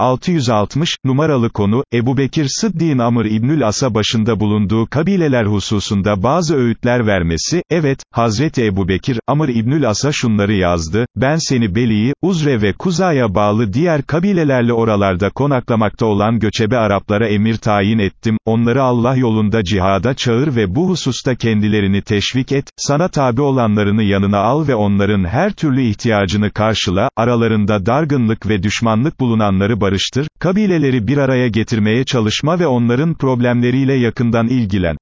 660, numaralı konu, Ebu Bekir Sıddi'nin Amr İbnül As'a başında bulunduğu kabileler hususunda bazı öğütler vermesi, evet, Hazreti Ebu Bekir, Amr İbnül As'a şunları yazdı, ben seni Beli'yi, Uzre ve Kuza'ya bağlı diğer kabilelerle oralarda konaklamakta olan göçebe Araplara emir tayin ettim, onları Allah yolunda cihada çağır ve bu hususta kendilerini teşvik et, sana tabi olanlarını yanına al ve onların her türlü ihtiyacını karşıla, aralarında dargınlık ve düşmanlık bulunanları barıştır, kabileleri bir araya getirmeye çalışma ve onların problemleriyle yakından ilgilen.